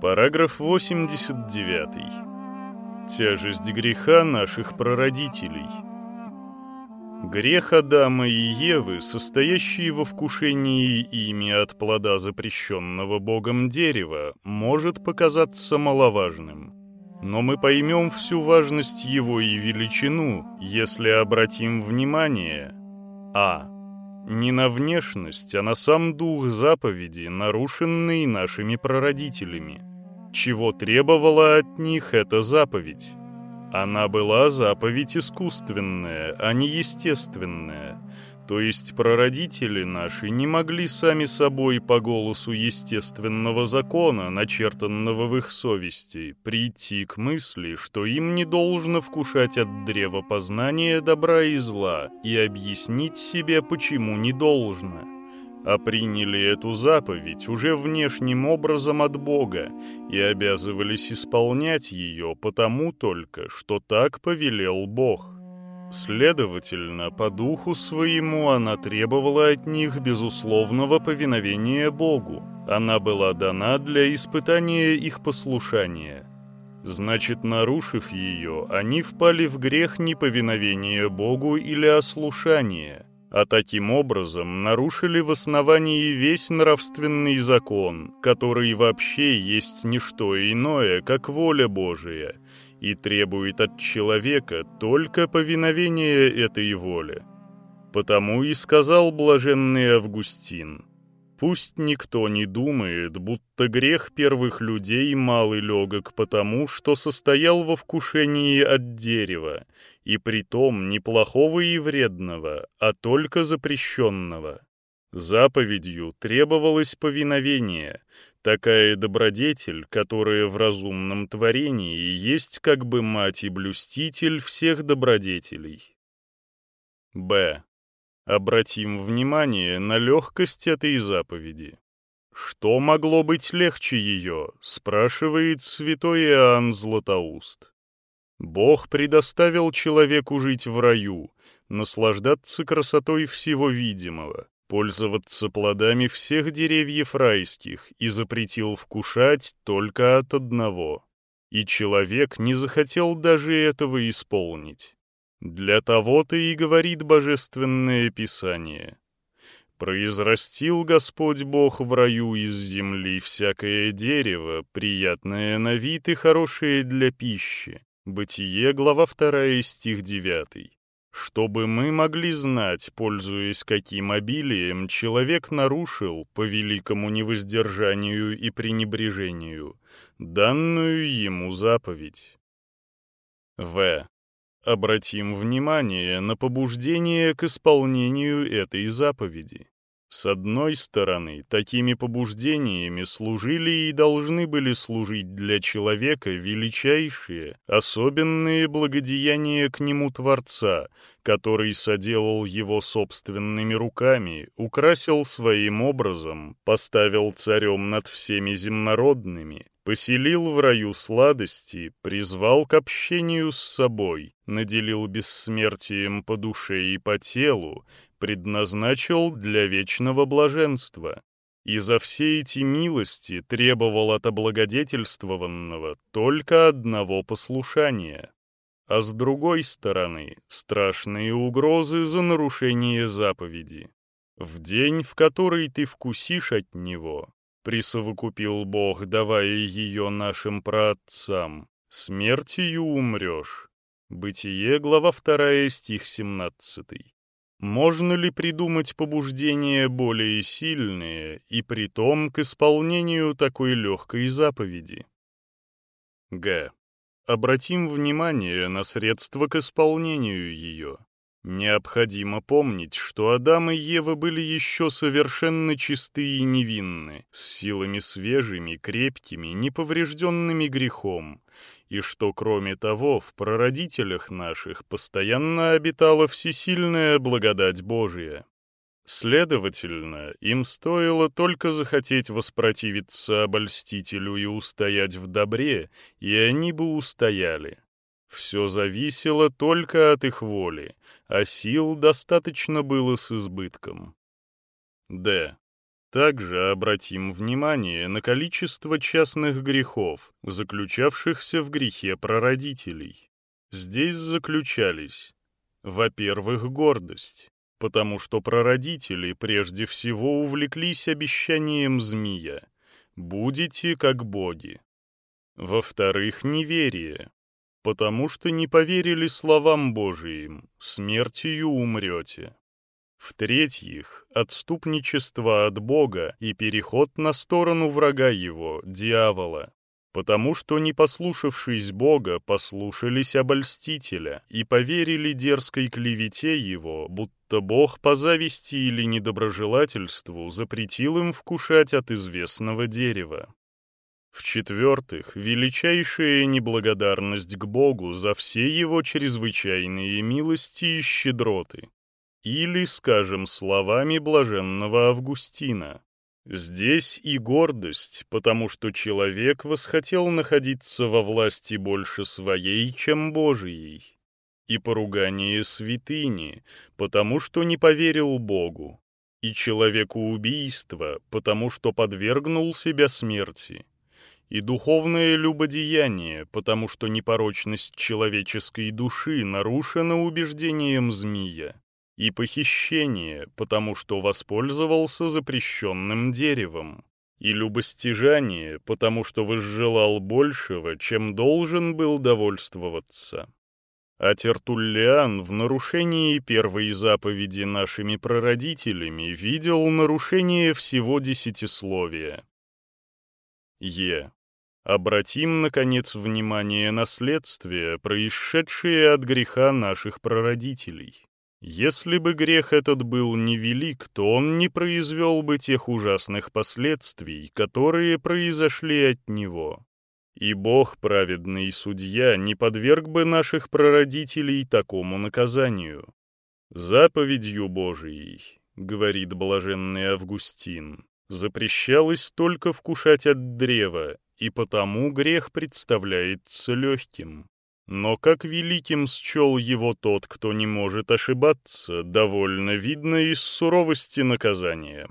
Параграф 89. Тяжесть греха наших прародителей. Грех Адама и Евы, состоящий во вкушении ими от плода запрещенного Богом дерева, может показаться маловажным. Но мы поймем всю важность его и величину, если обратим внимание а. Не на внешность, а на сам дух заповеди, нарушенный нашими прародителями – чего требовала от них эта заповедь. Она была заповедь искусственная, а не естественная. То есть прародители наши не могли сами собой по голосу естественного закона, начертанного в их совести, прийти к мысли, что им не должно вкушать от древа познания добра и зла, и объяснить себе, почему не должно а приняли эту заповедь уже внешним образом от Бога и обязывались исполнять ее потому только, что так повелел Бог. Следовательно, по духу своему она требовала от них безусловного повиновения Богу. Она была дана для испытания их послушания. Значит, нарушив ее, они впали в грех неповиновения Богу или ослушания – а таким образом нарушили в основании весь нравственный закон, который вообще есть не что иное, как воля Божия, и требует от человека только повиновения этой воле. Потому и сказал блаженный Августин, «Пусть никто не думает, будто грех первых людей малый легок потому, что состоял во вкушении от дерева, и притом не плохого и вредного, а только запрещенного. Заповедью требовалось повиновение, такая добродетель, которая в разумном творении есть как бы мать и блюститель всех добродетелей. Б. Обратим внимание на легкость этой заповеди. «Что могло быть легче ее?» — спрашивает святой Иоанн Златоуст. Бог предоставил человеку жить в раю, наслаждаться красотой всего видимого, пользоваться плодами всех деревьев райских и запретил вкушать только от одного. И человек не захотел даже этого исполнить. Для того-то и говорит Божественное Писание. «Произрастил Господь Бог в раю из земли всякое дерево, приятное на вид и хорошее для пищи, Бытие, глава 2, стих 9. Чтобы мы могли знать, пользуясь каким обилием человек нарушил по великому невоздержанию и пренебрежению данную ему заповедь. В. Обратим внимание на побуждение к исполнению этой заповеди. С одной стороны, такими побуждениями служили и должны были служить для человека величайшие, особенные благодеяния к нему Творца, который соделал его собственными руками, украсил своим образом, поставил царем над всеми земнородными, поселил в раю сладости, призвал к общению с собой, наделил бессмертием по душе и по телу, предназначил для вечного блаженства. И за все эти милости требовал от облагодетельствованного только одного послушания. А с другой стороны, страшные угрозы за нарушение заповеди. В день, в который ты вкусишь от него, присовокупил Бог, давая ее нашим праотцам, смертью умрешь. Бытие, глава 2, стих 17. Можно ли придумать побуждения более сильные и притом к исполнению такой легкой заповеди? Г. Обратим внимание на средства к исполнению ее. Необходимо помнить, что Адам и Ева были еще совершенно чисты и невинны, с силами свежими, крепкими, неповрежденными грехом, и что, кроме того, в прародителях наших постоянно обитала всесильная благодать Божия. Следовательно, им стоило только захотеть воспротивиться обольстителю и устоять в добре, и они бы устояли. Все зависело только от их воли, а сил достаточно было с избытком. Д. Также обратим внимание на количество частных грехов, заключавшихся в грехе прародителей. Здесь заключались, во-первых, гордость, потому что прародители прежде всего увлеклись обещанием змея «будете как боги». Во-вторых, неверие, потому что не поверили словам Божиим «смертью умрете». В-третьих, отступничество от Бога и переход на сторону врага его, дьявола, потому что, не послушавшись Бога, послушались обольстителя и поверили дерзкой клевете его, будто Бог по зависти или недоброжелательству запретил им вкушать от известного дерева. В-четвертых, величайшая неблагодарность к Богу за все его чрезвычайные милости и щедроты. Или, скажем, словами блаженного Августина, Здесь и гордость, потому что человек восхотел находиться во власти больше своей, чем Божией. И поругание святыни, потому что не поверил Богу. И человеку убийство, потому что подвергнул себя смерти. И духовное любодеяние, потому что непорочность человеческой души нарушена убеждением змея и похищение, потому что воспользовался запрещенным деревом, и любостяжание, потому что возжелал большего, чем должен был довольствоваться. А Тертуллиан в нарушении первой заповеди нашими прародителями видел нарушение всего десятисловия. Е. Обратим, наконец, внимание на следствия, происшедшие от греха наших прародителей. Если бы грех этот был невелик, то он не произвел бы тех ужасных последствий, которые произошли от него. И Бог, праведный судья, не подверг бы наших прародителей такому наказанию. «Заповедью Божией», — говорит блаженный Августин, запрещалось только вкушать от древа, и потому грех представляется легким. Но как великим счел его тот, кто не может ошибаться, довольно видно из суровости наказания.